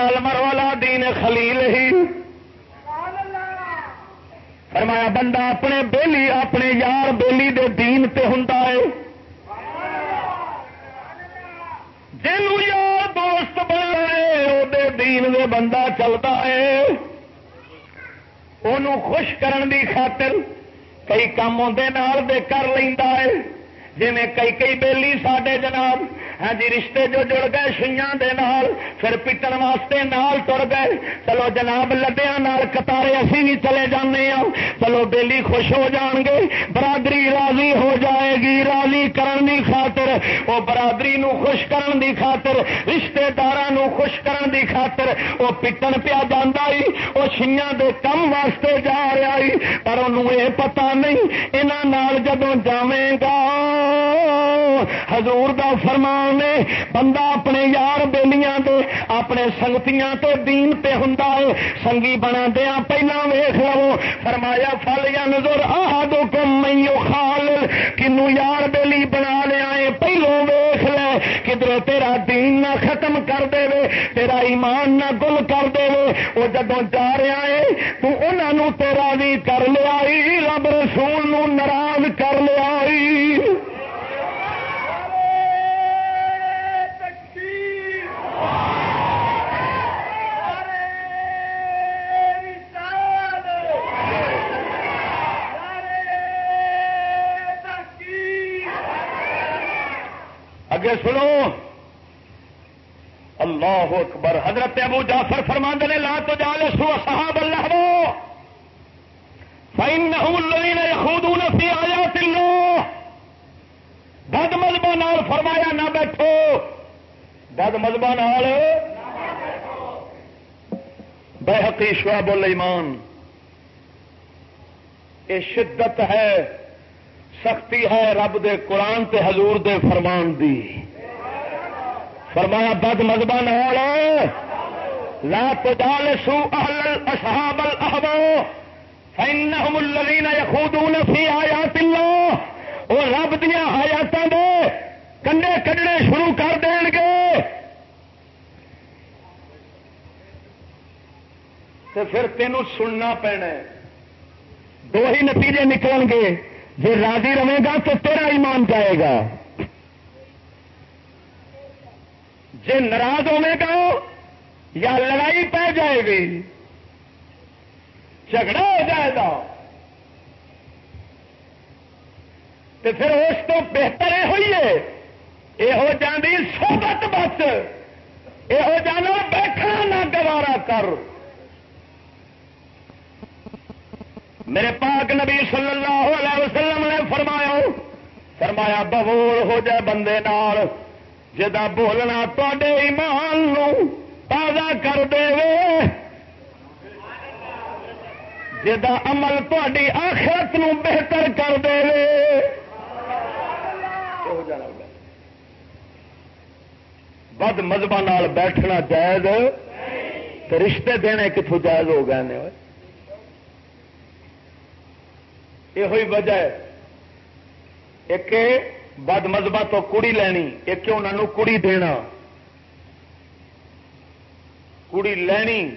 المر والا دین خلیل ہی۔ فرمایا، بندہ اپنے بیلی، اپنے یار بیلی دے دین تے ہوں جن یار دوست بن رہے وہ دین دے بندہ چلتا ہے۔ انہوں خوش کرن دی خاطر کئی کام دے کر لینا ہے۔ جی کئی کئی بیلی ساڈے جناب ہاں جی رشتے جو جڑ گئے شیاں دے نال، پھر پٹن واسطے نال تر گئے۔ چلو جناب لدیا نال کتارے اسی بھی چلے جانے ہاں۔ چلو بیلی خوش ہو جان گے، برادری راضی ہو جائے گی، راضی کرن دی خاطر۔ وہ برادری نو خوش کرن دی خاطر، رشتے دار خوش کرن دی خاطر۔ وہ پٹن پیا جانا ہی وہ شیاں دے کم واسطے جا رہا ہی پر انہوں یہ پتا نہیں یہاں جدو جائے گا، حضور دا فرمان نے بندہ اپنے یار بیلیاں دے، اپنے سنگتیاں تے دین تے ہوں سنگی بنا دیا، پہلا ویخ لو۔ فرمایا، فل یا نظر آ کم میو خال کنو یار بیلی بنا لیا ہے، پہلو ویخ لے۔ کدھر تیرا دین نہ ختم کر دے وے تیرا ایمان نہ گل کر دے۔ وے وہ جدو جا رہا ہے، تو انہوں تیرا بھی کر لیا۔ رب رسول ناراض اگے سنو۔ اللہ اکبر، حضرت ابو جعفر فرماند نے، لا تو جال سو صحاب اللہ وہ فائن خود فی آیات اللہ بد مذہبوں نال فرمایا، نہ بیٹھو۔ بد مذہبوں نال۔ بحقی شعب الایمان۔ یہ شدت ہے، سختی ہے رب دے قرآن تے حضور دے فرمان دی۔ فرمایا، بد مذہب لا تجالسوا اهل اصحاب الاهواء فانهم الذين يخوضون في آيات الله وہ رب دیا آیاتوں دے کنڈے کڈنے شروع کر دین گے۔ تو پھر تینوں سننا پینا ہے۔ دو ہی نتیجے نکل گے۔ جی راضی رہے گا تو تیرا ایمان جائے گا۔ جی ناراض ہوے گا یا لڑائی پہ جائے گی؟ جھگڑا ہو جائے گا۔ تو پھر اس کو بہتر یہ ہوئی ہے۔ یہ ہو جاندی سوبت بس۔ یہ ہو جانا بیٹھنا نہ گوارا کر۔ میرے پاک نبی صلی اللہ علیہ وسلم نے فرمایا فرمایا، بہور ہو جائے بندے نال۔ جا بولنا تے ایمان نو تازہ کر دے جا عمل تاری آخرت نو بہتر کر دے بد مذہب بیٹھنا جائز رشتے دینے کتوں جائز ہو گئے یہ وجہ ہے۔ ایک بد مذہبہ تو کڑی لینی ایک انہوں کڑی دینا؟ کڑی لینی۔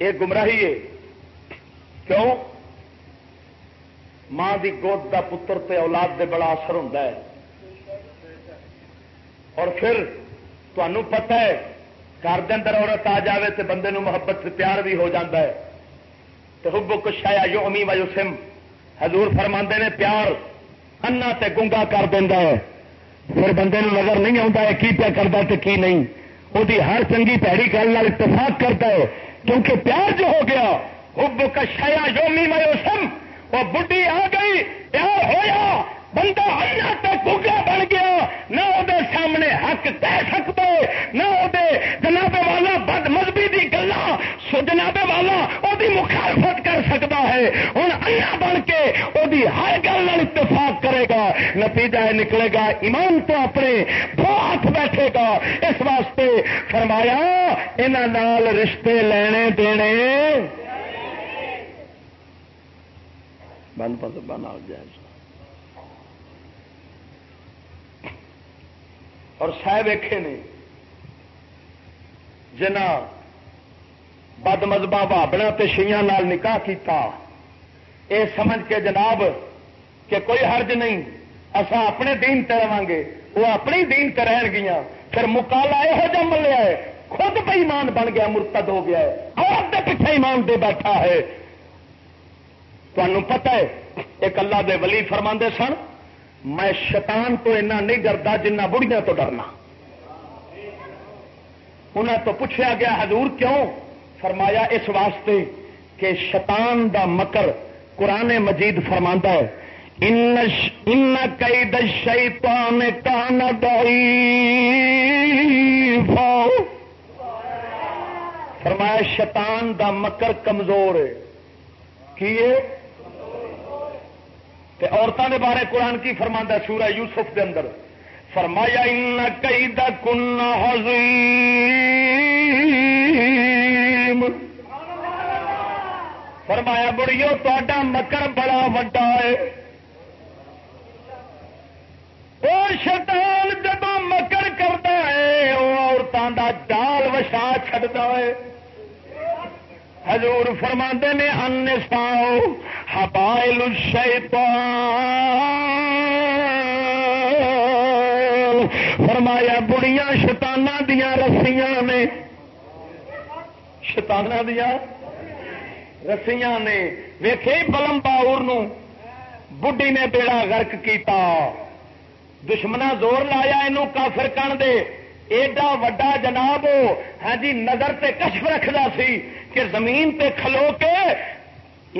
یہ گمراہی ہے۔ کیوں؟ ماں کی گود کا پتر تے اولاد دے بڑا اثر ہوتا ہے۔ اور پھر تمہوں پتہ ہے، گھر دے اندر عورت آ جائے تو بندے نو محبت سے پیار بھی ہو جاتا ہے۔ تو حب کچھ آیا یو امی و یوسم حضور فرما نے پیار انا تے گنگا کر دینا ہے پھر بندے نو نظر نہیں آتا ہے کی پیا کرتا تو کی نہیں وہ ہر چنگی پیڑی گل اتفاق کرتا ہے کیونکہ پیار جو ہو گیا وہ کشایا یومی میوسم وہ بڈی آ گئی پیار ہویا بندہ اللہ تو گوگا بن گیا، نہ وہ سامنے حق کہہ سکتے، نہ وہ جناب والا بد مذہبی کی گلا جناب والا وہ مخالفت کر سکتا ہے۔ ہوں اللہ بن کے وہ ہر گل اتفاق کرے گا، نتیجہ نکلے گا، ایمان تو اپنے دو ہاتھ بیٹھے گا۔ اس واسطے فرمایا یہاں رشتے لینے دینے۔ بند بند بنا جائے۔ اور سہ ویکھے نے جنا بد مذہبہ بابنا نال نکاح کیتا۔ اے سمجھ کے جناب کہ کوئی حرج نہیں۔ اصا اپنے دین تے رہے گے وہ اپنی دین تے رہن گیا پھر مکالا یہو جہ ملیا ہے، خود پہ ایمان بن گیا، مرتد ہو گیا ہے۔ اور پیچھے ایمان دے بیٹھا ہے۔ تمہوں پتہ ہے، ایک اللہ دے ولی فرما سن میں شیطان تو اینا نہیں ڈرتا جنہ بڑھیا تو ڈرنا۔ انہیں تو پوچھا گیا، حضور کیوں؟ فرمایا، اس واسطے کہ شیطان دا مکر قرآن مجید فرما ہے، ان قید شیطان کان فرمایا، شیطان دا مکر کمزور ہے۔ کی عورتوں کے بارے قرآن کی فرما سورہ یوسف دے اندر فرمایا، ان قید کن حضیم فرمایا، بڑیو تا مکر بڑا وڈا ہے۔ اور شیطان جب مکر کرتا ہے وہ عورتوں کا جال وشا چڑتا ہے۔ حضور فرما نے ان ساؤ ہبائل فرمایا، بڑیاں شتانہ دیا رسیاں نے۔ شتانہ دیا رسیاں نے۔ ویخے بلم باور بڈی نے بیڑا گرک کیتا۔ دشمنا زور لایا یہ کافر کن دے۔ ایڈا وڈا جناب ہاں جی نظر تے کشف رکھتا سی کہ زمین تے کھلو کے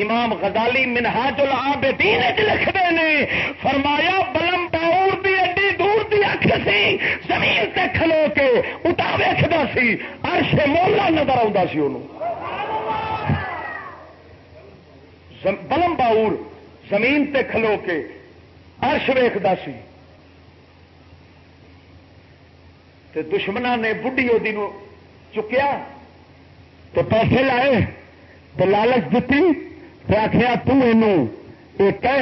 امام غزالی منہاج العابدین لکھتے ہیں فرمایا بلم باور دی ایڈی دور دی اکھ سی، زمین تے کھلو کے اٹا ویکھدا سی، عرش مولا نظر آتا سی انہوں بلم باور زمین تے کھلو کے عرش ویکھدا سی۔ تے دشمنا نے بڑھی وہ چکیا تو پیسے لائے تو لالچ دیتی تو آخیا کہ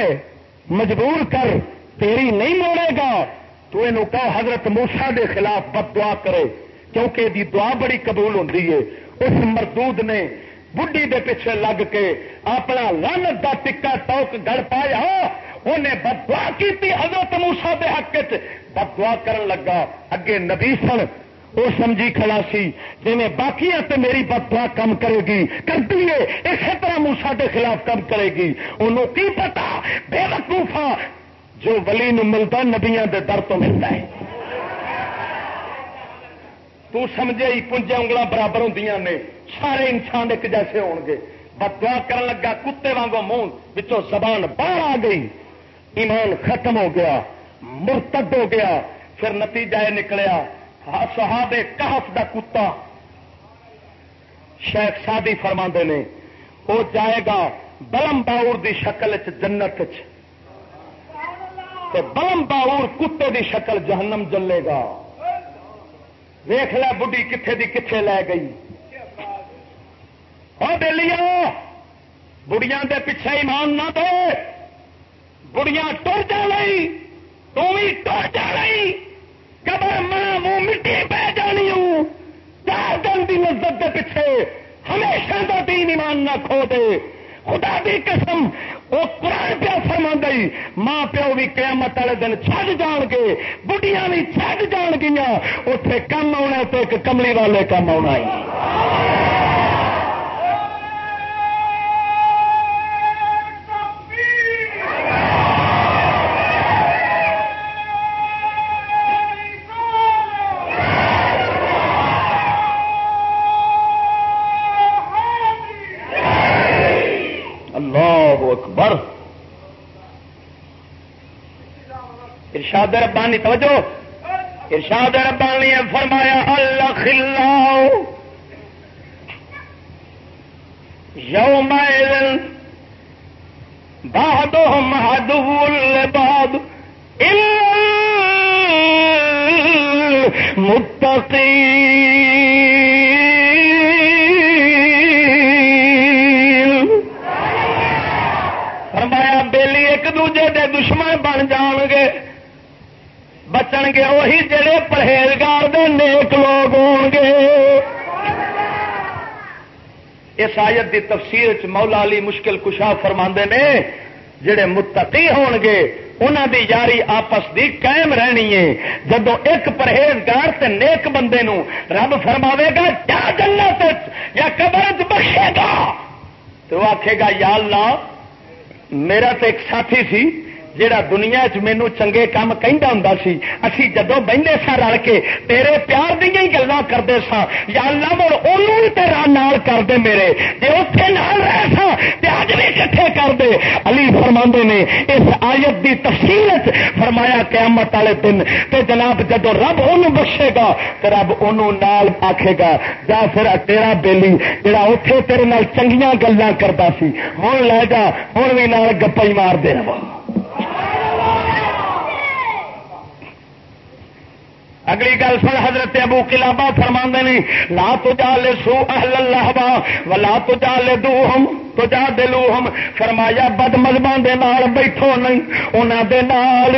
مجبور کر، تیری نہیں موڑے گا۔ تو یہ کہ حضرت موسا دے خلاف بد دعا کرے، کیونکہ دی دعا بڑی قبول ہوتی ہے۔ اس مردود نے بڈی دے پیچھے لگ کے اپنا لانت دا ٹکا ٹوک گڑ پایا۔ انہیں بدوا کی حضرت موسا دے حق بدوا کرن لگا۔ اگے نبی سن وہ سمجھی کھڑا سی جی باقی تو میری بدوا کم کرے گی۔ کرتی ہے اسی طرح موسا کے خلاف کم کرے گی۔ انہوں کی پتا؟ بے وقوفا جو ولی نو ملتا نبیا کے در تو ملتا ہے۔ تو سمجھے ہی پنجے انگل برابر ہوں نے۔ سارے انسان ایک جیسے ہو گے۔ بدوا کر لگا، کتے وانگو منہ بچوں زبان باہر آ گئی۔ ایمان ختم ہو گیا۔ مرتد ہو گیا، پھر نتیجہ یہ نکلیا صحاب کہف دا کتا۔ شیخ سادی فرما نے، وہ جائے گا بلم باور دی شکل چ جنت بلم باور کتے دی شکل جہنم جلے گا۔ ویخ لیا بڑھی کتنے دی کتنے لے گئی۔ اور دے لیا بڑیاں دے پیچھے ایمان نہ دے۔ بڑیاں ٹر جا رہی تھی ٹر جا رہی قبر ماں منہ مٹی پہ جانی ہوں چار دن کی لذت کے پیچھے ہمیشہ کا دین ایمان نہ کھو دے خدا دی قسم وہ قرآن پیا فرما گئی ماں پیو بھی قیامت والے دن چھڈ جان گے بڑھیاں بھی چھڈ جان گیا اتے کم آنا تو ایک کملی والے کم آنا ہی اکبر۔ ارشاد ربانی، توجہ۔ ارشاد ربانی نے فرمایا، اللہ خلا یوم بہاد مہاد باد متقی گے وہی جڑے پرہیزگار دے نیک لوگ ہو گے۔ اس آیت دی تفسیر چ مولا علی مشکل کشا فرما نے، جڑے متقی ہون گے انہوں دی یاری آپس دی قائم رہنی ہے۔ جدو ایک پرہیزگار تے نیک بندے نو رب فرماوے گا کیا جنت یا قبر بخشے گا۔ تو آخے گا، یا اللہ، میرا تو ایک ساتھی سی جہا دنیا چ مینو چنگے کام کہہ ہوں سی اسی جدو بہتے سا رل کے تیرے پیار دیا ہی گلا کرتے سا یا اللہ مڑ انہوں تیرا نال کر دے میرے جی اتنے نال رہ سا اج بھی کٹھے کر دے علی فرما نے اس آیت دی تفصیل فرمایا قیامت والے دن تے جناب جدو رب ان بخشے گا تو رب ان نال آکھے گا جا پھر تیرا بیلی جڑا اتے تیرے نال چنگیاں گلا کرتا سی ہوں لے جا ہوں بھی نال گپا ہی مار دے رہا اگلی گل سن، حضرت ابو کلابا فرما نے، لا تو جا سو اہل اللہ با ولا تو جا لے دو ہم تو جا دلو ہم فرمایا، بد مذہبوں دے نال بیٹھو نہیں انہوں دے نال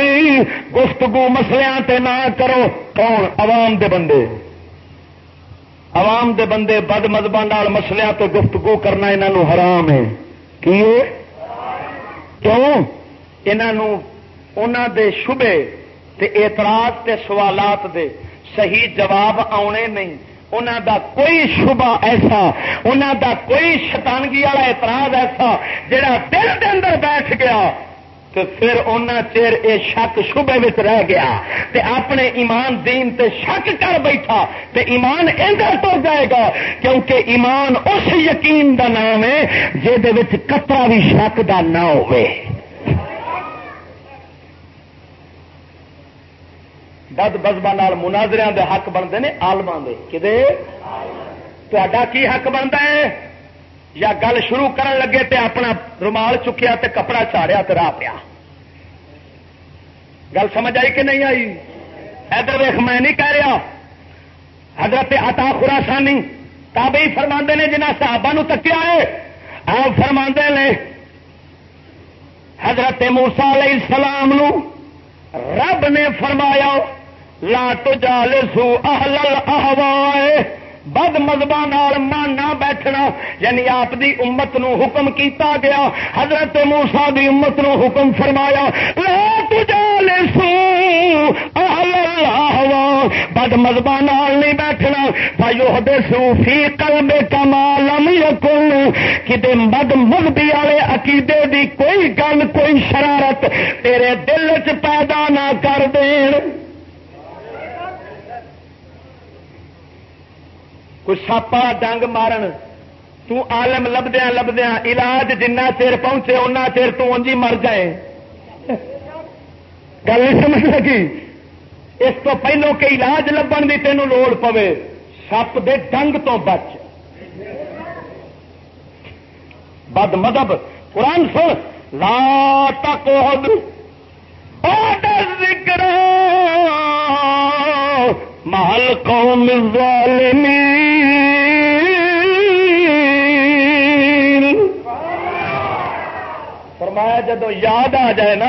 گفتگو مسلیاں تے نہ کرو۔ کون؟ عوام دے بندے۔ عوام دے بندے بد مذہبوں نال مسلیاں تو گفتگو کرنا انہوں حرام ہے۔ کی کیوں؟ انہوں دے شبے تے اعتراض تے سوالات دے صحیح جواب آنے نہیں۔ انہوں دا کوئی شبہ ایسا انہوں دا کوئی شتانگی والا اعتراض ایسا جڑا دل دے اندر بیٹھ گیا تو پھر ان چیر یہ شک شبے رہ گیا۔ تے اپنے ایمان دین تے شک کر بیٹھا تے ایمان ادھر تو جائے گا کیونکہ ایمان اس یقین دا نام ہے جہد کترا بھی شک دا نہ ہوئے۔ بد بزبا مناظر دے حق بنتے ہیں آلما کے تا کی حق بنتا ہے؟ یا گل شروع کرن لگے تے اپنا رومال چکیا تے کپڑا چاڑیا تو راہ پیا؟ گل سمجھ آئی کہ نہیں آئی؟ ادھر ویخ میں نہیں کہہ رہا۔ حضرت عطا خراسانی تابعی فرما نے جنہ صحابہ تکیا ہے۔ آپ فرما نے حضرت موسا علیہ السلام نو رب نے فرمایا لا تو سو اہل احوائے بد مذہب ماننا بیٹھنا یعنی آپ دی امت نو حکم کیتا گیا۔ حضرت موسا دی امت نو حکم فرمایا لا تو جال سو اہل بد مذہب نہیں بیٹھنا۔ بھائی سو فی قلب کمالم یکن۔ کتے بد مذہبی والے عقیدے دی کوئی گل، کوئی شرارت تیرے دل چ پیدا نہ کر دین۔ کوئی ساپا ڈنگ مارن۔ تالم لبدیا لبدیا علاج جنہ چیر پہنچے ان چیر تنجی مر جائے۔ گل سمجھ لگی؟ اس تو پہلو کہ علاج لبن کی تینوں لوڑ پوے۔ سپ دے ڈنگ تو بچ۔ بد مدب قرآن سن۔ لا تک ذکر محل قوم الظالمین۔ فرمایا جدو یاد آ جائے نا،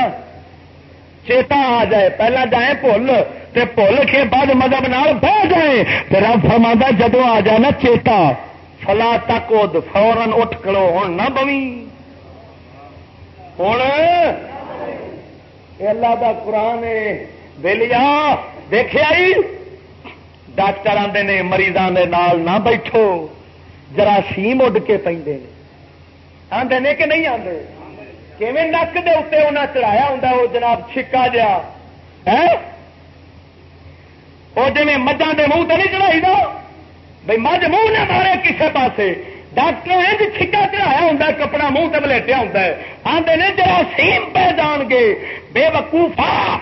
چیتا آ جائے، پہلا جائے بھول تے بھول کے بعد مذہب نال بہ جائے پھر اب فرما جدو آ جائے نا چیتا، فلا تک فورن اٹھ کرو ہوں نہ بوی ہوں اللہ دا قرآن بلیا دیکھے آئی؟ ڈاکٹر آتے نے مریضوں کے نال نہ بیٹھو۔ جراثیم اڈ کے پہ آدھے نے کہ نہیں آتے نک دے اتنے انہیں چڑھایا ہوں وہ جناب چھکا جا وہ جی مجھا کے منہ تو نہیں چڑھائی دو بھائی مجھ منہ نہ مارے کسی پاس ڈاکٹر چھکا چڑھایا ہوں کپڑا منہ سے بلٹیا ہوں آدھے نے جراثیم پہ جان گے، بے وقوفا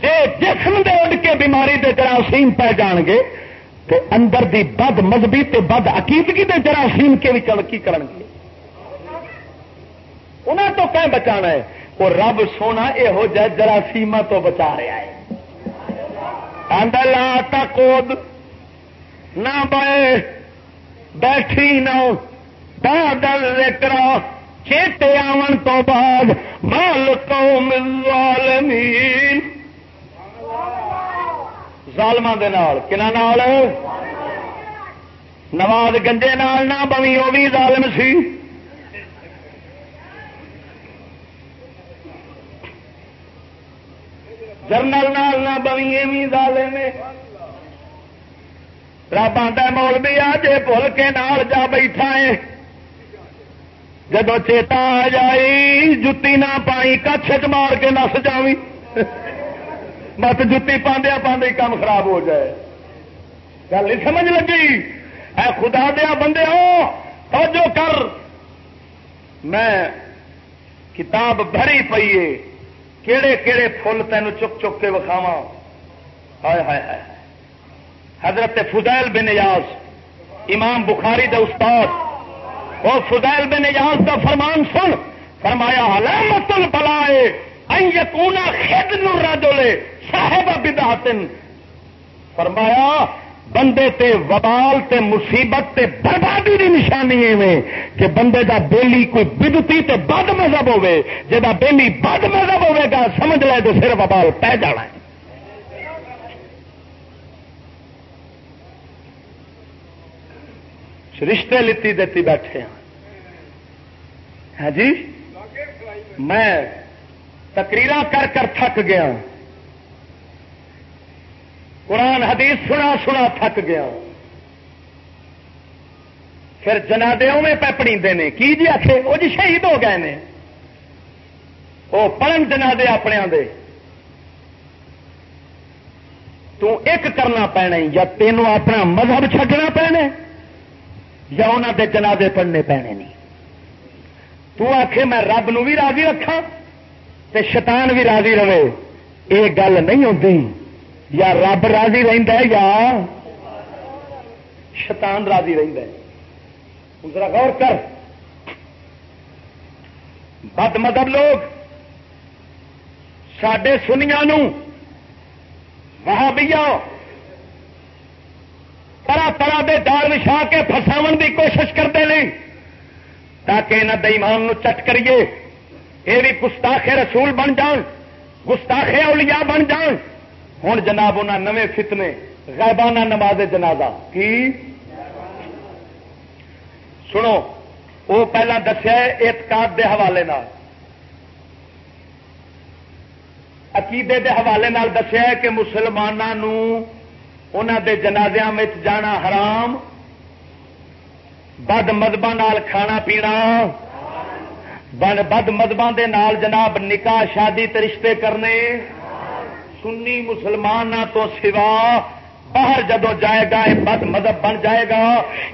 جی جسم دے اڈ کے بیماری دے جراثیم پہ جان گے تو اندر دی بد مذہبی تے بد عقیدگی دے جراثیم کے بھی کی کرن گے؟ انہوں تو کہیں بچا ہے؟ وہ رب سونا یہو جہ جراثیم تو بچا رہا ہے۔ لا تکود نہ بے بیٹھی نہ، بادل ذکر چیتے آن تو بعد مال قوم الظالمین۔ ظالم دے نال، کنا نال؟ نواز گنجے نال نہ بوی وہ بھی ظالم سی۔ جرنل نال نہ بوی بھی ظالم رب آتا مول بھی آ جے بھول کے نال جا بیٹھا ہے جدو چیتا آ جائی جتی نہ پائی کچھ مار کے نس جاوی مت جتی پاندیا پاندے کام خراب ہو جائے گل نہیں سمجھ لگی اے خدا دیا بندے ہو توجہ کر میں کتاب بھری پیے کہڑے کہڑے فل تین چک چک کے وکھاوا ہائے ہائے ہائے۔ حضرت فضیل بن نیاز امام بخاری دے استاد۔ وہ فضیل بن نیاز کا فرمان سن۔ فرمایا علامت البلائے یقونا خد نورا صاحب بدعتن. فرمایا بندے تے وبال تے مصیبت تے بربادی کی نشانی ایویں کہ بندے دا بیلی کوئی بدتی تے بد مذہب ہوے جا بیلی بد مذہب ہوے گا، سمجھ لے تو پھر وبال پہ جانا ہے۔ رشتے لیتی دیتی بیٹھے ہیں ہاں جی؟ میں تقریر کر کر تھک گیا قرآن حدیث سنا سنا تھک گیا۔ پھر جنادے میں پیپڑی نے، کی جی آخ وہ جی شہید ہو گئے نے۔ وہ پڑھن جنادے اپنے دے۔ تو ایک کرنا پینا یا تینوں اپنا مذہب چھڈنا پینے یا انہوں دے جنادے پڑھنے پینے نہیں تو آخ میں رب نو بھی راضی رکھا تے شیطان بھی راضی رہے۔ یہ گل نہیں ہوتی یا رب راضی رہتا یا شیطان راضی رہتا ذرا غور کر۔ بد مدب لوگ سڈے سنیا وہاں طرح طرح کے دار وچھا کے فساو کی کوشش کرتے ہیں تاکہ یہاں دئیمان چٹ کریے۔ یہ بھی گستاخ رسول بن جان، گستاخ اولیاء بن جان۔ ہوں جناب انہیں نویں فتنے غیبانہ نماز جنازہ۔ کی؟ سنو، وہ پہلا دسیا اعتقاد دے حوالے عقیدے دے حوالے دسیا کہ مسلمانوں انہوں دے جنازیاں میں جانا حرام، بد مذہب کھانا پینا، بد مذہب دے نال جناب نکاح شادی رشتے کرنے۔ سنی مسلمان تو سوا باہر جدو جائے گا، یہ بد مذہب بن جائے گا۔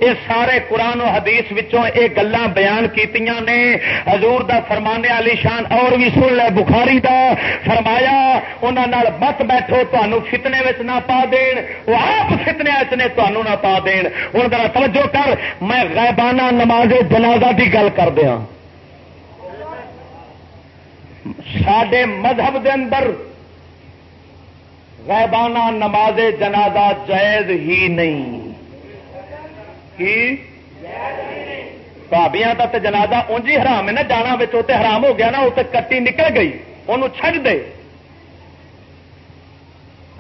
یہ سارے قرآن و حدیث وچوں یہ گلان بیان کیتیاں نے۔ حضور دا فرمانے علی شان اور بھی سن لے، بخاری دا فرمایا انہوں مت بیٹھو تمہوں فتنے نہ پا دین۔ وہ آپ فتنے نے نہ پا دین۔ ہوں ذرا توجہ کر، میں غیبانہ نماز جنازہ کی گل کر دیا سڈے مذہب دے اندر غیبانہ نماز جنازہ جائز ہی نہیں۔ بھابیاں کا تو جنازہ انج ہی حرام ہے نا جانا بچوں حرام ہو گیا نا اسے کٹی نکل گئی انہوں چھڈ دے۔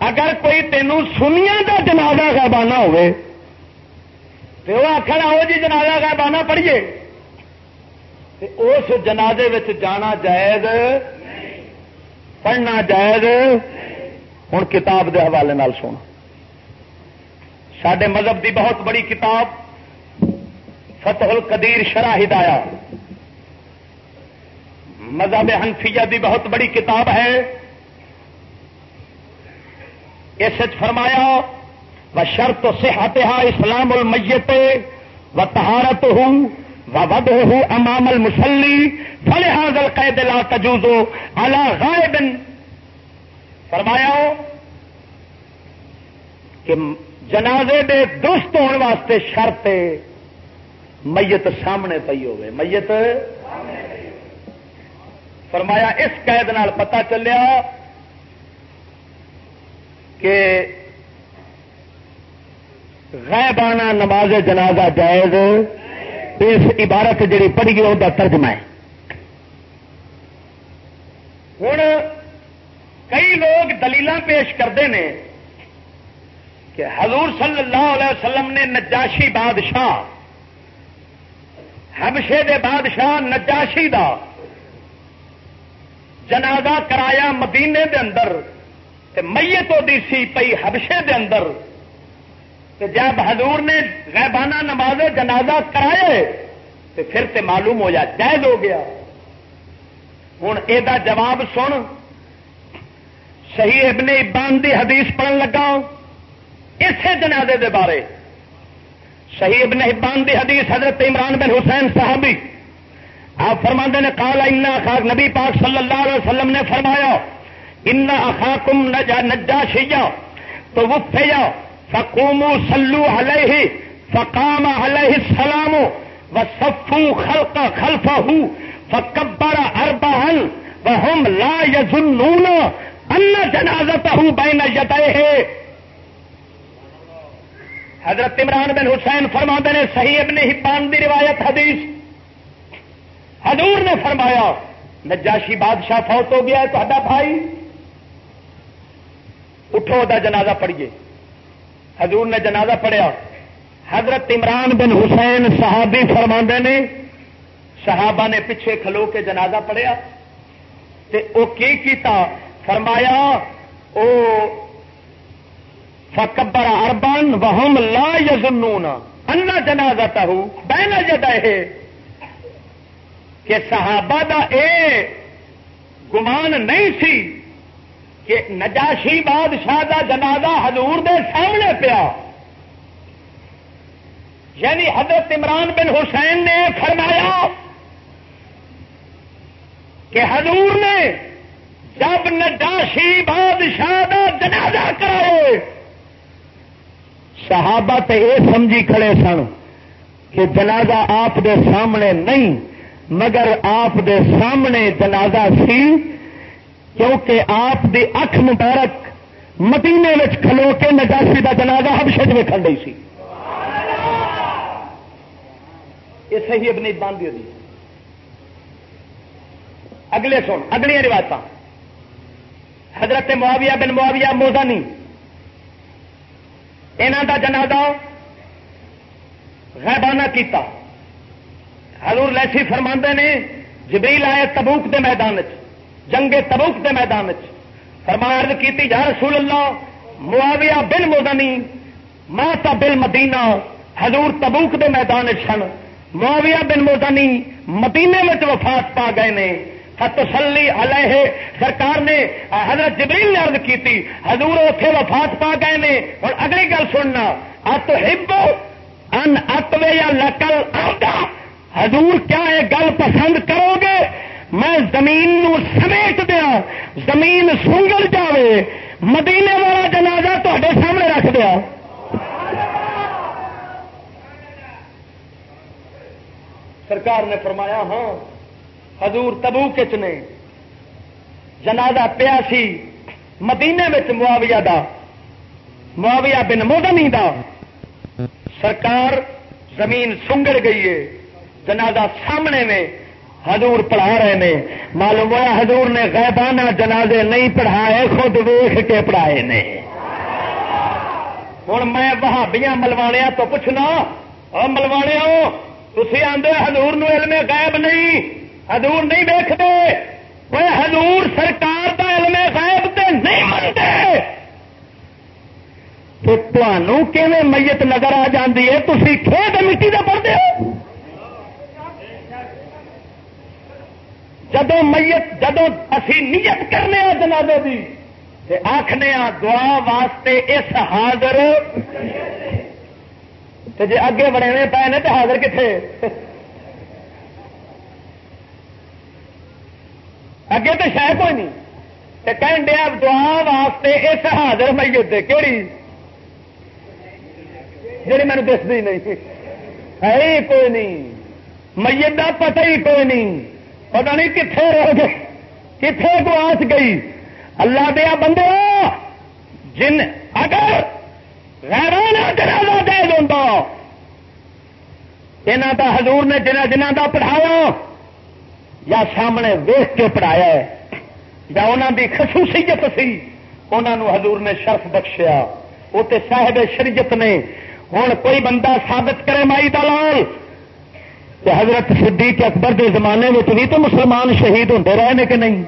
اگر کوئی تینوں سنیا کا جنازہ غیبانہ ہوئے تو وہ آخر آؤ جی جنازہ غیبانہ پڑھیے۔ اس جنازے جانا جائز، پڑھنا جائز ہوں کتاب دے حوالے نال سن سڈے مذہب دی بہت بڑی کتاب فتح القدیر شرح ہدایا مذہب حنفیہ دی بہت بڑی کتاب ہے۔ اس فرمایا، و شرط صحت اسلام المیت و تہارت ہوں و ود ہوں امام المسلی فلحاظ القید لا تجوزو الا غائب فرمایا کہ جنازے دے درست ہونے واسطے شرط میت سامنے پی ہوے میت؟ فرمایا اس قید نال پتا چلیا کہ غیبانہ نماز جنازہ جائز، اس عبارت جی پڑھی گئی وہ ترجمہ ہے۔ ہوں کئی لوگ دلیل پیش کرتے ہیں کہ حضور صلی اللہ علیہ وسلم نے نجاشی بادشاہ، حبشے دے بادشاہ نجاشی دا جنازہ کرایا مدینے دے اندر تے میت دی سی پئی حبشے دے اندر۔ تے جب حضور نے غیبانہ نماز جنازہ کرائے تے پھر تے معلوم ہو جائز ہو گیا۔ ہوں یہ جواب سن۔ صحیح ابن ابان دی حدیث پڑھن لگا اسی جنازے دے بارے۔ صحیح ابن ابان دی حدیث حضرت عمران بن حسین صاحبی آپ فرما نے کالا ان خاک نبی پاک صلی اللہ علیہ وسلم نے فرمایا ان اخاکم نجا نجا شیا تو وہ فیا فکوم سلو علیہ، فقام علیہ السلام و سفو خلق خلف ہوں فکبر اربا و ہم لا یزنون ان جنازت ہوں بین یدے حضرت عمران بن حسین فرما نے صحیح ابن حبان دی روایت حدیث۔ حضور نے فرمایا، نجاشی بادشاہ فوت ہو گیا ہے تو بھائی۔ اٹھو دا جنازہ پڑھیے۔ حضور نے جنازہ پڑھیا۔ حضرت عمران بن حسین صحابی فرما نے، صحابہ نے پیچھے کھلو کے جنازہ پڑھیا۔ تے او کی کیتا؟ فرمایا، او فکبر اربان وہم لا یزنون انا جنازہ تہو بہنا جدہ کہ صحابہ دا اے گمان نہیں سی کہ نجاشی بادشاہ دا جنازہ حضور دے سامنے پیا۔ یعنی حضرت عمران بن حسین نے فرمایا کہ حضور نے جب نجاشی بادشاہ دا جنازہ کرائے صحابہ تے یہ سمجھی کھڑے سن کہ جنازہ آپ دے سامنے نہیں، مگر آپ دے سامنے جنازہ سی، کیونکہ آپ دی اکھ مبارک مدینے میں کھلو کے نجاسی کا جنازہ ہبشت میں کھڑ رہی سی۔ یہ صحیح اپنی باندھی ہوئی اگلے سن اگلیا روایت حضرت معاویہ بن معاویہ موزانی۔ یہاں کا جنازہ غیبانہ کیتا۔ حضور لیسی فرما نے، جبریل آئے تبوک دے میدان جنگ تبوک دے میدان فرمایا کی جا رسول اللہ، معاویہ بل مدنی ماتا بل مدینہ حضور تبوک دے میدان سن۔ معاویہ بن مدنی مدینے میں وفات پا گئے نے۔ فتسلی علیہ۔ سرکار نے حضرت جبریل نے عرض کی حضور اتے وفات پا گئے نے۔ اور اگلی گل سننا ات ہبو ان اتوے یا لکل آگا حضور کیا یہ گل پسند کرو گے؟ میں زمین نو سمیٹ دیا، زمین سنگل جاوے، مدینے والا جنازہ تے سامنے رکھ دیا۔ سرکار نے فرمایا ہاں حضور تبو کچ نے، جنازہ پیا سی مدینے میں معاویہ دا، معاویہ بن مودنی دا۔ سرکار زمین سنگڑ گئی ہے، جنازہ سامنے میں حضور پڑھا رہے ہیں معلوم ہوا حضور نے غیبانہ جنازے نہیں پڑھائے، خود ویخ کے پڑھائے نے۔ ہوں میں بہابیاں ملوانیا تو پوچھنا اور ملوانے تھی آدھے ہزور علم غائب نہیں حضور نہیں دیکھتے؟ وہ حضور سرکار کا علم غائب تے نہیں منتے۔ تو تمہوں میت نظر آ جاتی ہے؟ تھی کھیت مٹی کا پڑھتے ہو؟ جدو میت جدو اسی نیت کرنے جنازے کی آخنے دعا واسطے اس حاضر۔ جی اگے بڑے پے نے تو حاضر کتنے اگے تو شاید کوئی نہیں۔ کہن دیا دعا واسطے اس حاضر میت کہڑی جی مینو دستی نہیں۔ ہے کوئی نہیں۔ میت کا پتہ ہی کوئی نہیں۔ پتا نہیں کتنے رہ گئے۔ کتنے گواس گئی۔ اللہ دیا بندے جن اگر غیرانہ جنازہ دے دوں یہاں کا حضور نے جنہ جنہ کا پڑھایا یا سامنے ویخ کے پڑھایا یا انہوں کی خصوصیت سی انہوں حضور نے شرف بخشیا۔ وہ تو صاحب شریعت نے ہوں کوئی بندہ ثابت کرے مائی دلال۔ حضرت صدیق اکبر کے زمانے میں بھی تو مسلمان شہید ہوتے رہے ہیں کہ نہیں؟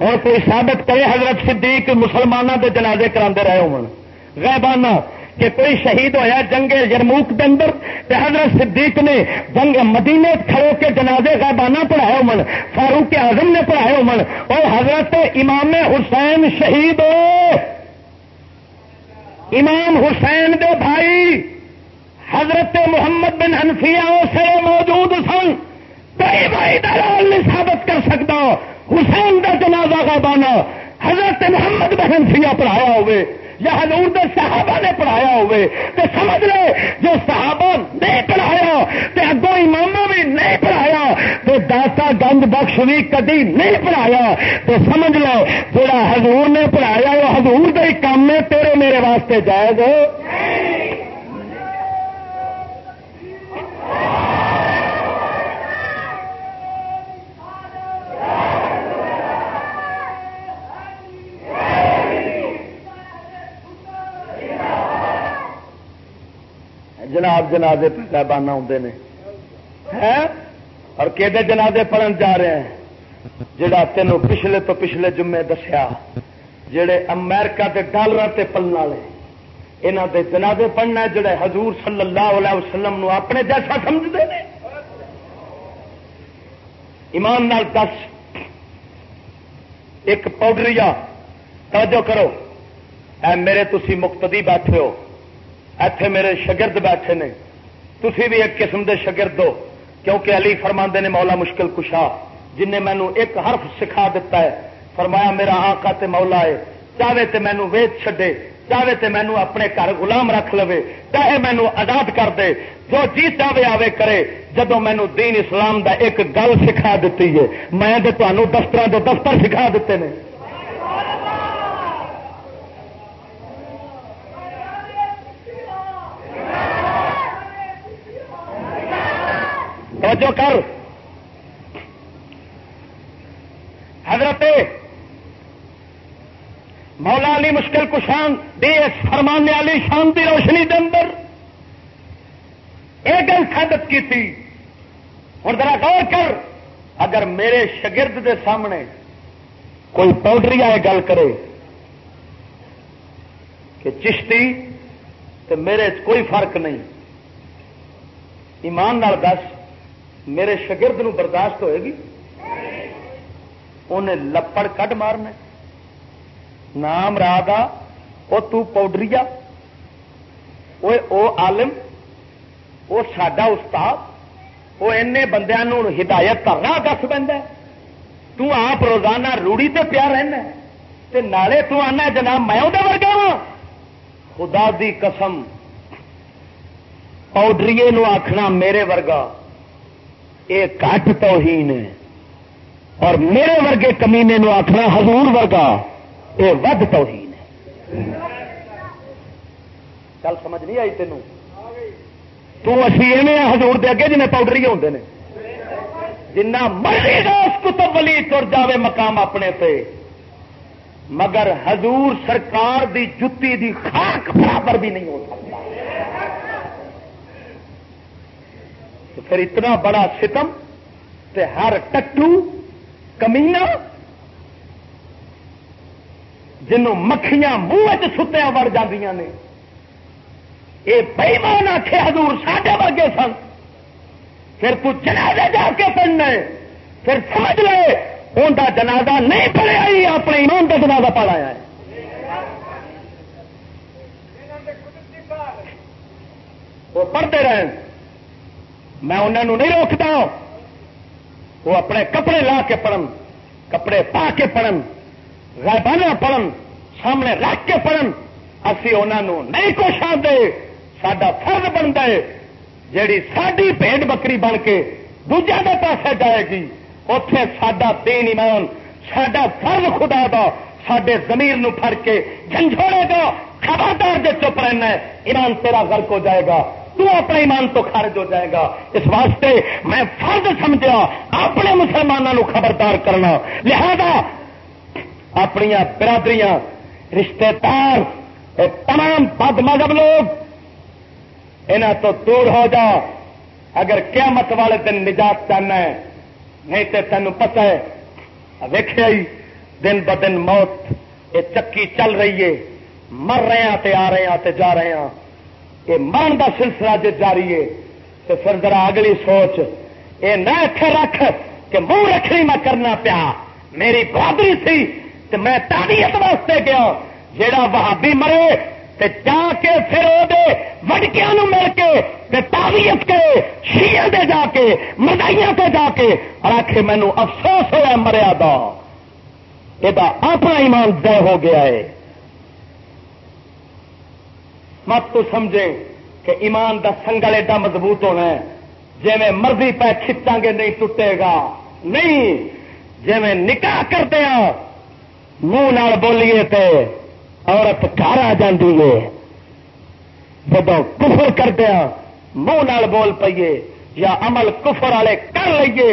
ہوں کوئی ثابت کرے حضرت صدیق مسلمانوں کے جنازے کرا رہے ہو غیبانہ کہ کوئی شہید ہویا جنگ یرموک کے اندر حضرت صدیق نے جنگ مدینے کھڑو کے جنازے غیبانہ پڑھائے ہو فاروق اعظم نے پڑھائے ہو اور حضرت امام حسین شہید ہو۔ امام حسین دے بھائی حضرت محمد بن حنفیہ سے موجود سن۔ کئی بھائی دلال نہیں ثابت کر سکتا۔ حسین کا جنازہ غیبانہ۔ حضرت محمد بن حنفیہ پڑھایا ہوئے۔ یا حضور دے صحابہ نے پڑھایا ہوئے تو سمجھ لے، جو صحابہ نہیں پڑھایا تو اگوں اماموں بھی نہیں پڑھایا تو داتا گند بخش بھی کدی نہیں پڑھایا تو سمجھ لو جڑا حضور نے پڑھایا، وہ حضور دے کام میں تیرے میرے واسطے جائز ہو جناب جنازے پیبانہ آتے ہیں؟ اور کہ جنازے پڑھن جا رہے ہیں۔ جڑا تینوں پچھلے تو پچھلے جمعے دسیا، جڑے امریکہ کے ڈالر سے پلن والے۔ یہاں کے جنازے پڑھنا جڑے حضور صلی اللہ علیہ وسلم نو اپنے جیسا سمجھتے ہیں ایمان نال دس۔ ایک پاؤڈری توجہ کرو۔ اے میرے تسی مقتدی بیٹھے ہو۔ ایتھے میرے شگرد بیٹھے نے۔ تھی بھی ایک قسم دے شگرد ہو، کیونکہ علی فرما نے مولا مشکل کشا جن نے مینو ایک حرف سکھا دیتا ہے۔ فرمایا، میرا آقا تے مولا ہے چاہے تے مینو ویچ چھڈے چاہے تے مینو اپنے گھر غلام رکھ لو چاہے مینو آزاد کر دے۔ جو جی چاہے آوے کرے جدو مینو دین اسلام دا ایک گل سکھا دیتی ہے، میں دفتر دو دفتر سکھا دیتے ہیں توجہ کر۔ حضرت مولا علی مشکل کشان دی فرمان علی شان کی روشنی کے اندر یہ گل ثابت کی تھی ہوں ذرا غور کر، اگر میرے شگرد دے سامنے کوئی پاؤڈری آئے گل کرے کہ چشتی تو میرے کوئی فرق نہیں۔ ایمان دس۔ میرے شگرد نو برداشت ہوئے گی؟ انہیں لپڑ کٹ مارنا نام راگا وہ تاؤڈری وہ عالم وہ سڈا استاد وہ این بندوں ہدایت کرنا دس تو آپ روزانہ روڑی تے پیا رہنا تے نالے تو آنا جناب، میں وہ ورگا وا خدا دی قسم پاؤڈری آخنا میرے ورگا۔ یہ کٹ توہین ہے۔ اور میرے ورگے کمینے نو آخنا حضور ورگا یہ ود توہین ہے۔ چل سمجھ نہیں آئی تینوں تو اسی ایویں ہزور دے اگے جنہیں پاؤڈری ہوتے ہیں جنا مرضی اس کتب ولی تر جاوے مقام اپنے پہ مگر حضور سرکار دی جتی دی خاک برابر بھی نہیں ہو سکتا تو پھر اتنا بڑا ستم تے ہر ٹٹو کمینا جنوں مکھیاں منہ ستیا وڑ نے۔ یہ بےمان آخے حضور ساڈے ورگے سن۔ پھر تو جنازے جا کے پڑھنا پھر سمجھ لے ان کا جنازہ نہیں پڑھیا ہی اپنے ایمان کا جنازہ پڑھایا ہے۔ وہ پڑھتے رہے میں انہوں نہیں روکتا۔ وہ اپنے کپڑے لا کے پڑھن، کپڑے پا کے پڑھن غیبانہ پڑھن، سامنے رکھ کے پڑھن۔ اسی انہوں نہیں کچھ آتے سڈا فرض بنتا ہے، جیڑی ساری بھیڑ بکری بن کے دوجا کے پاس جائے گی اتے سڈا تین ایمان سڈا فرض خدا دا سڈے زمیر پھڑ کے جھنجھوڑے گا خبردار جو چپ رہنا ہے، ایمان تیرا غرق ہو جائے گا۔ تو اپنا ایمان تو خارج ہو جائے گا۔ اس واسطے میں فرض سمجھا، اپنے مسلمانوں خبردار کرنا۔ لہذا اپنی برادری رشتے دار تمام بد مذہب لوگ انہوں تو دور ہو جا۔ اگر قیامت والے دن نجات چاہنا ہے، نہیں تو تین پتا ہے۔ ویخیا ہی، دن ب دن موت یہ چکی چل رہی ہے۔ مر رہے ہیں تے آ رہے ہیں تے جا رہے ہیں۔ یہ مرن کا سلسلہ جی جاری ہے، تو پھر ذرا اگلی سوچ، یہ نہ اتے رکھ کہ منہ رکھنی میں کرنا پیا۔ میری برادری سی تو میں تعلیت واسطے گیا۔ جہاں وہابی مرے، تے جا کے پھر وہ وڈکیا مل کے تعلیت کرے شیئر دے جا کے مدائیاں تے جا کے۔ اور آخ مینو افسوس ہوا مریا دا۔ یہ اپنا ایمان طے ہو گیا ہے۔ مت تو سمجھے کہ ایمان دا سنگل ایڈا مضبوط ہونا ہے۔ جی میں مرضی پہ کھچا گے نہیں ٹوٹے گا۔ نہیں جی میں نکاح کرتے ہیں منہ نال بولیے تے عورت گھر آ جاتی ہے۔ جب کفر کرتے ہیں منہ نال بول پیے یا عمل کفر والے کر لیے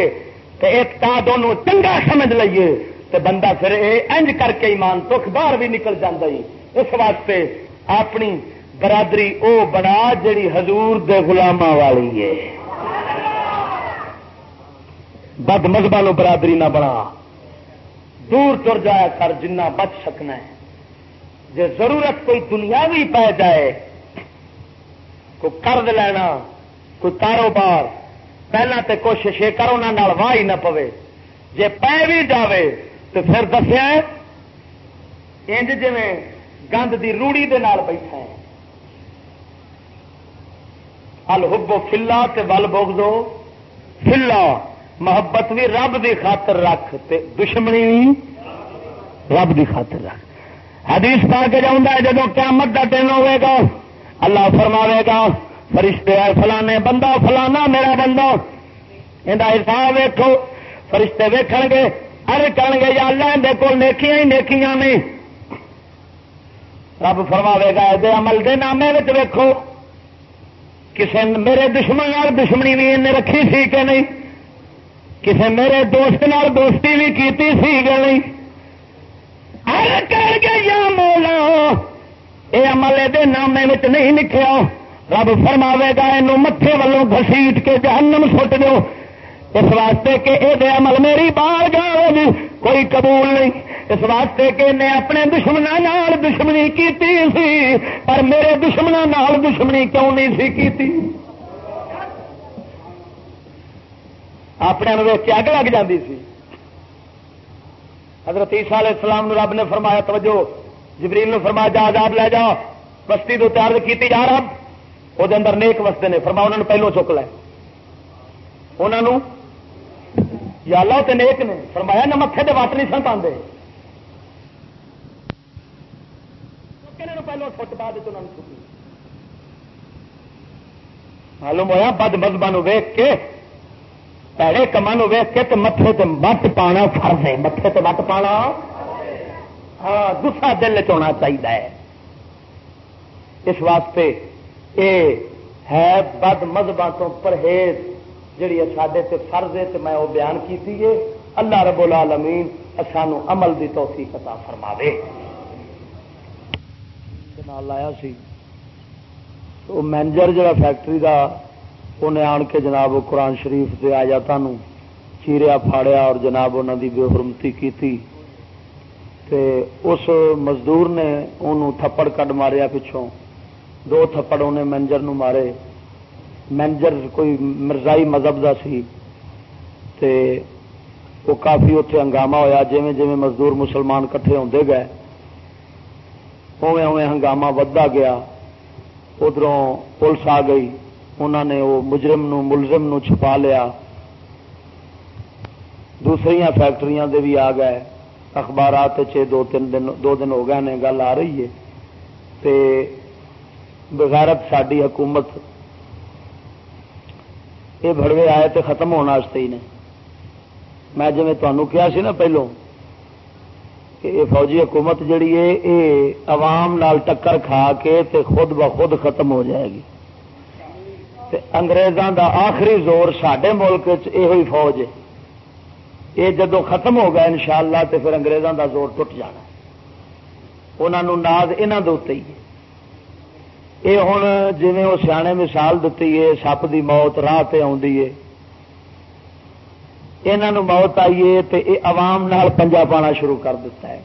تو ایک تا دونوں چنگا سمجھ لیے تو بندہ پھر یہ انج کر کے ایمان تو باہر بھی نکل جاتا ہی۔ اس واسطے اپنی برادری او بنا جڑی حضور دے غلاماں والی ہے۔ بد مذہبہ نو برادری نہ بنا۔ دور تر جایا کر جنہ بچ سکنا ہے۔ جی ضرورت کوئی دنیا بھی پی جائے، کوئی قرض لینا، کوئی کاروبار پہلے تو کوشش یہ کرو نہ واہ ہی نہ پوے۔ جی پی بھی جائے تو پھر دسیا انج جی گند کی روڑی دے نال بیٹھا ہے۔ الحبو فلا ول بوگزو فلا محبت بھی رب دی خاطر رکھ تے دشمنی بھی رب دی خاطر رکھ. حدیث پا کے جاؤں جب قیامت کا دن ہوے گا، اللہ فرماوے گا، فرشتے آئے، فلانے بندہ، فلانا میرا بندہ. یہ حساب ویکو فرشتے ویکھ گے ارے کر گے، یا اللہ اندر کول نیکیاں ہی نیکیاں نہیں رب فرماوے گا یہ عمل دے نامے ویکو کسی میرے دشمن دشمنی بھی انہیں رکھی سی کہ نہیں؟ کسی میرے دوست نال دوستی بھی کیتی سی کہ نہیں؟ کر کے یا مولا یہ عمل یہ نامے نہیں لکھا رب فرماوے گا یہ متے والوں گسیٹ کے جہنم سٹ دو اس واسطے کہ یہ عمل میری بال گا کوئی قبول نہیں۔ اس واسطے کہ نے اپنے دشمنوں دشمنی کی پر میرے دشمنوں دشمنی کیوں نہیں سی کی اپنے ویک کے اگ لگ جاتی سی۔ حضرت عیسیٰ علیہ السلام رب نے فرمایا، توجہ، جبریل نے فرمایا، جا آزاد لے جا، بستی تو تیار کی جا رہا وہ اندر نیک وستے نے فرمایا انہوں نے پہلو چک لے۔ انہوں یا اللہ تے نیک نے فرمایا، نہ متے تو وٹ نہیں سن پاندے پہلو فٹ بعد معلوم ہوا بد مذہبہ ویخ کے، پیڑے کما ویخ کے متے مت پانا فرض ہے؟ متے تے مت پانا؟ ہاں گسا دل چنا چاہیے اس واسطے اے ہے بد مذہبہ تو پرہیز جہی سڈے تے فرض ہے تو میں وہ بیان کی اللہ رب العالمین سانو عمل دی توفیق عطا فرماوے۔ لایا سی، تو مینجر جڑا فیکٹری دا انہیں آن کے جناب قرآن شریف سے آیا چیریا پھاڑیا اور جناب انہوں کی بے حرمتی کی تھی تے اس مزدور نے انہوں تھپڑ کڈ ماریا پچھوں۔ دو تھپڑ انہیں مینجر نو مارے۔ مینجر کوئی مرزائی مذہب کا سی۔ تے وہ کافی اتنے ہنگامہ ہوا جی جی مزدور مسلمان کٹھے ہوتے گئے۔ اوے اوے ہنگامہ ودا گیا۔ ادھر پولیس آ گئی۔ انہوں نے وہ مجرم نو، ملزم نو چھپا لیا۔ دوسری فیکٹری دے بھی آ گئے۔ اخبارات دو تین دن، دو دن ہو گئے نے، گل آ رہی ہے۔ تے بغیرت ساری حکومت یہ بڑوے آئے تے ختم ہونے ہی نے۔ میں جی تمہوں کیا سی نا پہلو کہ یہ فوجی حکومت جڑی ہے، یہ عوام نال ٹکر کھا کے تے خود بخود ختم ہو جائے گی۔ تے انگریزاں دا آخری زور سڈے ملک یہ فوج ہے۔ یہ جدو ختم ہو گیا ان شاء اللہ تو پھر انگریزوں دا زور ٹوٹ جانا۔ انہوں ناز یہاں ہی یہ ہوں جی وہ سیانے مثال دیتی ہے، سپ کی موت، راہ پہ یہاں موت آئیے تو یہ عوام نال پنجا پانا شروع کر دیتا ہے۔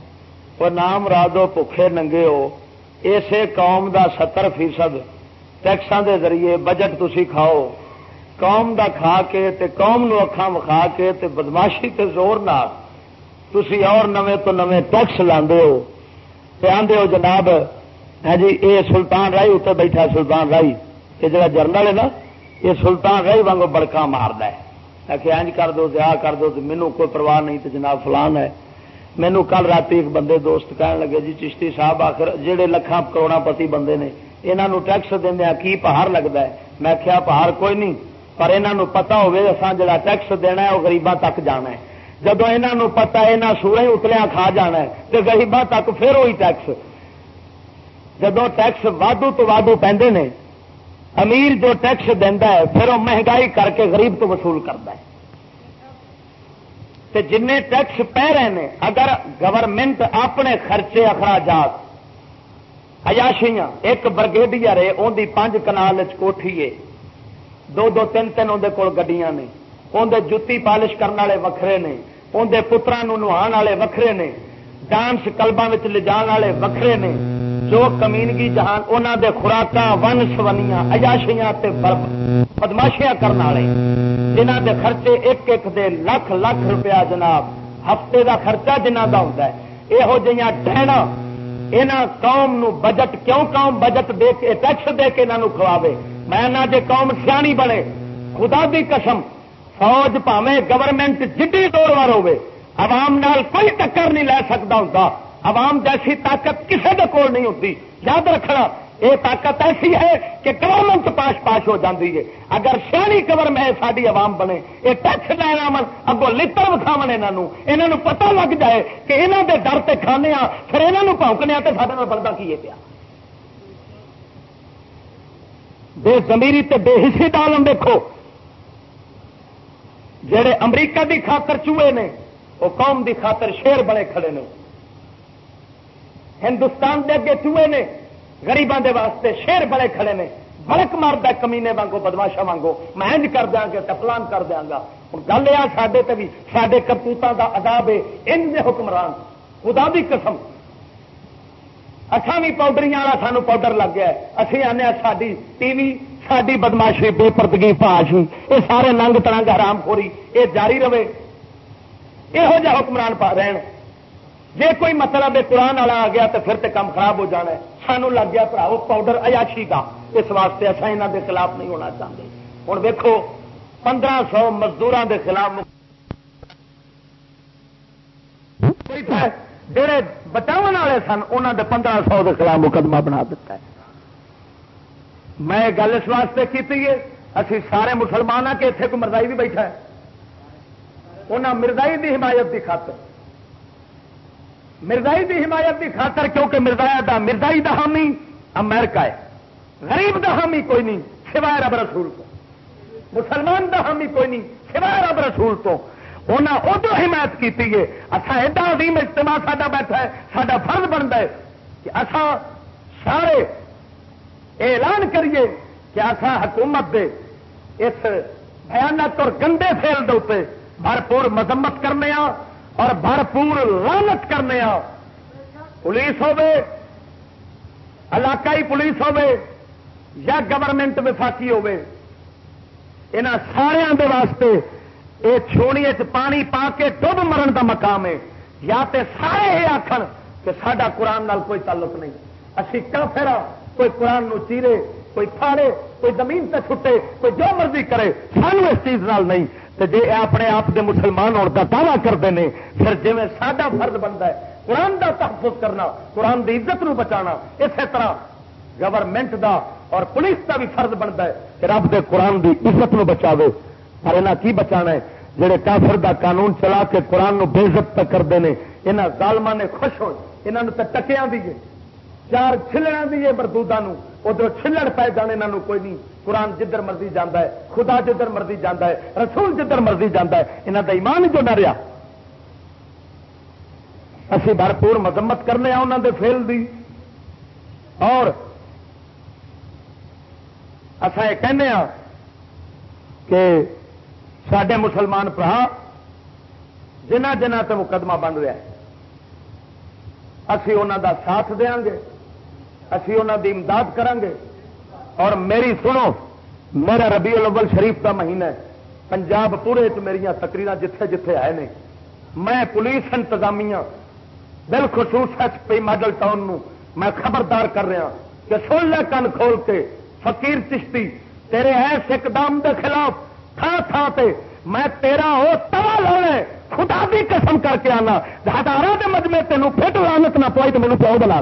وہ نام رادو بھوکھے ننگے ہو۔ اسے قوم دا ستر فیصد ٹیکسان دے ذریعے بجٹ تھی کھاؤ۔ قوم دا کھا کے تے قوم نو اکھا وکھا کے تے بدماشی تے زور نہ تھی اور نویں تو نویں ٹیکس لاندے ہو۔ تے آندے ہو جناب ہاں جی اے سلطان رائی اتنے بیٹھا سلطان رائی یہ جڑا جرنل ہے نا، یہ سلطان رائی وانگو بڑکا مارد ہے۔ کہ انج کر دو آ کر دو مینو کوئی پرواہ نہیں تو جناب فلان ہے. مینو کل رات ایک بندے دوست کہنے لگے جی چشتی صاحب آخر جہے لکھان کروڑا پتی بندے نے یہاں ٹیکس دیا کی پہاڑ لگتا ہے? میں کیا پہاڑ کوئی نہیں، پر یہاں پتا ہوسان جا ٹیکس دینا ہے وہ گریباں تک جانا ہے. جب یہ پتا یہاں سورج اتلیا کھا جانا ہے تو گریباں تک پھر وہی ٹیکس۔ جب ٹیکس وادو تو وادو پہ امیر جو ٹیکس دینا ہے، پھر وہ مہنگائی کر کے غریب تو وصول کرتا ہے۔ جن ٹیکس پہ رہے ہیں، اگر گورنمنٹ اپنے خرچے اخراجات اجاشیاں ایک برگیڈیئر ہے اندی پانچ کنال کوٹھی ہے۔ دو دو تین تین اندر کول گڈیاں نے۔ اندر جتی پالش کرنے والے وکھرے نے۔ اندر پترا نہا والے وکھرے نے۔ ڈانس کلبا لے جان والے وکھرے نے۔ جو کمینگی جہان انہوں دے خوراک ون سونیاں اجاشیاں بدماشیاں کرنے والے۔ جنہ دے خرچے ایک ایک دے لکھ لکھ روپیہ جناب، ہفتے دا خرچہ جنہ دا ہوتا ہے۔ یہو جہاں ڈہنا یہاں قوم نو بجٹ، کیوں قوم بجٹ دے کے، ٹیکس دے کے انہوں کھواوے میں نہ جے قوم سیانی بنے۔ خدا دی قسم، فوج پاوے گورنمنٹ جڈی دور وار ہوے عوام نال کوئی ٹکر نہیں لے سکتا ہوں عوام جیسی طاقت کسی کے کول نہیں ہوتی۔ یاد رکھنا، یہ طاقت ایسی ہے کہ گورنمنٹ پاش پاش ہو جاتی ہے۔ اگر سیانی گورنمنٹ ساری عوام بنے، یہ ٹیکس لینا من اگوں لڑ وکھاو یہاں پتا لگ جائے کہ یہاں کے ڈر سے کھانے پھر یہاں پونکنے تو سارے بنتا کی پیا۔ بے زمیری تے بے حصے ڈالم دیکھو۔ جہے امریکہ دی خاطر چوہے نے وہ قوم دی خاطر شیر بنے کھڑے نے۔ ہندوستان دے اگے چوہے نے گریبان دے واسطے شیر بڑے کھڑے نے بڑک مارد کمینے وانگو بدماشا وانگو۔ میں انج کر دیا گا تفلان کر دیا گا۔ ہوں گل یہ سڈے تے بھی سڈے کرتوتوں کا عذاب ہے ان حکمران۔ خدا بھی قسم۔ اچھا بھی پاؤڈری والا سانو پاؤڈر لگ گیا اچھی آنے ساری ٹی وی ساری بدماشی بے پردگی پاش یہ سارے ننگ ترنگ حرام خوری یہ جاری رہے۔ یہو جہ حکمران پا رہن جی کوئی مطلب قرآن والا آ گیا تو پھر تو کام خراب ہو جانا ہے۔ سانو لگ گیا پراؤ پاؤڈر ایاشی کا۔ اس واسطے اصا یہاں کے خلاف نہیں ہونا چاہتے۔ ہوں دیکھو پندرہ سو مزدور کے خلاف جہے بچاؤ والے سن انہوں نے پندرہ سو کے خلاف مقدمہ بنا دیتا ہے۔ میں گل اس واسطے کی اسی سارے مسلمان ہاں کہ اتنے کو مردائی بھی بیٹھا ہے۔ انہیں مردائی کی حمایت کی خاطر۔ مرزائی دی حمایت دی خاطر کیونکہ مرزایا دا مرزائی دا حامی، امریکہ ہے۔ غریب دا حامی کوئی نہیں، سوائے رب رسول تو مسلمان دا حامی کوئی نہیں، سوائے رب رسول تو انہیں ادو حمایت کی اچھا ایڈا عظیم اجتماع ساڈا بیٹھا ہے، ساڈا فرض بنتا ہے کہ اصا سارے اعلان کریے کہ اصا حکومت دے اس بھیانک اور گندے فیل دے بھرپور مذمت کرنے اور بھرپور لانت کرنے پولیس ہوے علاقائی پولیس ہوے یا گورنمنٹ وفاقی ہوے یہاں سارے واسطے یہ چھوڑی پانی پا کے ڈب مرن کا مقام ہے۔ یا تے سارے یہ آخر کہ سڈا قرآن نال کوئی تعلق نہیں۔ اسی پھر کوئی قرآن نو چیرے، کوئی پھاڑے، کوئی زمین تے چھٹے، کوئی جو مرضی کرے، سانو اس چیز نال نہیں۔ جی اپنے آپ کے مسلمان ہونے کا دعوی کرتے ہیں پھر جی ساڈا فرد بنتا ہے، قرآن کا تحفظ کرنا، قرآن کی عزت نو بچانا، اسی طرح گورنمنٹ دا اور پولیس کا بھی فرد بنتا ہے کہ رب دے قرآن کی عزت نو بچا پر یہاں کی بچا ہے؟ جہے کافر دا قانون چلا کے قرآن نو بے عزت کرتے ہیں یہاں ظالمان نے خوش ہو یہاں تو ٹکیا دیے چار چلنا دیے مردودا ادھر چلڑ پی جانے یہاں کوئی نہیں قرآن جدھر مرضی جانا ہے خدا جدھر مرضی جانا ہے رسول جدھر مرضی جانا ہے یہاں کا ایمان جو نہ رہا اسی بھرپور مذمت کرنے انہوں دے فیل دی اور اصا یہ کہنے ہاں کہ سڈے مسلمان برا جنہ جنہ تے مقدمہ بن رہا ہے اسی انہوں دا ساتھ دیا گے اسی انہوں دی امداد کریں گے اور میری سنو، میرا ربیع الاول شریف کا مہینہ ہے۔ پنجاب پورے چ میری تقریر جتھے جتھے آئے نے۔ میں پولیس انتظامیہ بالخصوص ایچ پی ماڈل ٹاؤن نو میں خبردار کر رہا کہ سن لے کن کھول کے فقیر چشتی تیرے ایس اقدام دے خلاف تھا تھا تے میں تیرا ہو توا لانا خدا بھی قسم کر کے آنا۔ ہزاروں کے مجمے تینوں فٹ لانت نہ پوائی تو مینو پیو بلا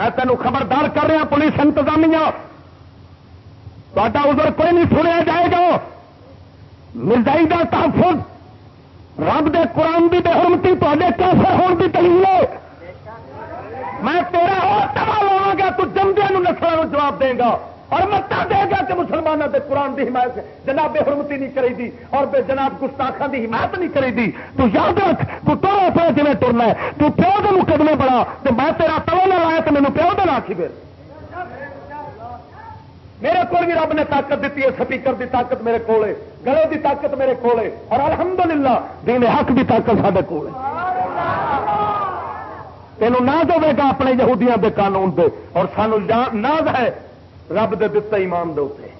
میں تینوں خبردار کر رہا پولیس انتظامیہ۔ تا ادھر کوئی نہیں سنیا جائے گا۔ مرزائی کا تحفظ، رب دے قرآن کی بے حرمتی تے کیسے ہون کی دلیل ہے۔ میں تیرا اور تباہ لوا گا، تو جمدیا نسلوں جواب دے گا۔ اور متا دے گا کہ مسلمانوں کے قرآن کی حمایت جناب بے حرمتی نہیں کری دی اور بے جناب گستاخان کی حمایت نہیں کری دی۔ تو یاد رکھ، تو ٹورا پہ جی ٹرنا ہے۔ تو پیو کے مقدمے بڑا تو میں تیرا توا نہ لایا تو مینو پیو دینا آخی پھر۔ میرے کو بھی رب نے طاقت دیتی ہے، سپیکر دی طاقت میرے کو گلے دی طاقت میرے کو اور الحمدللہ، دین حق دی طاقت سارے کو تین نہ دے گا اپنے یہودیاں دے قانون دے۔ اور سانو ناز ہے، رب دے دتا ایمان دے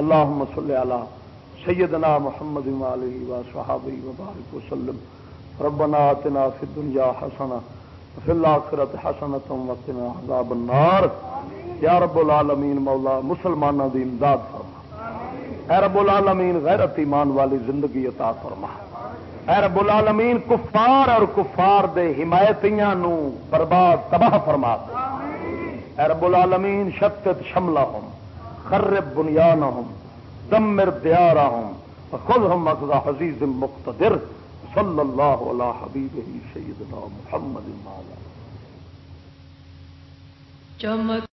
اللهم صل على سيدنا محمد وعلى وصحبه وبارك وسلم. ربنا آتنا في الدنيا حسنه وفي الاخره حسنه وقنا عذاب النار. یا رب العالمین مولا مسلمانوں دی امداد فرما. اے رب العالمین غیرت ایمان والی زندگی عطا فرما. اے رب العالمین کفار اور کفار دے حمایتیاں نو برباد تباہ فرما اے رب العالمین شتت شملہ ہوں خرب بنیان بنیانہم، دمر خود ہم اقضا حزیز مقتدر، صلی اللہ علیہ حبیب سیدنا محمد چمک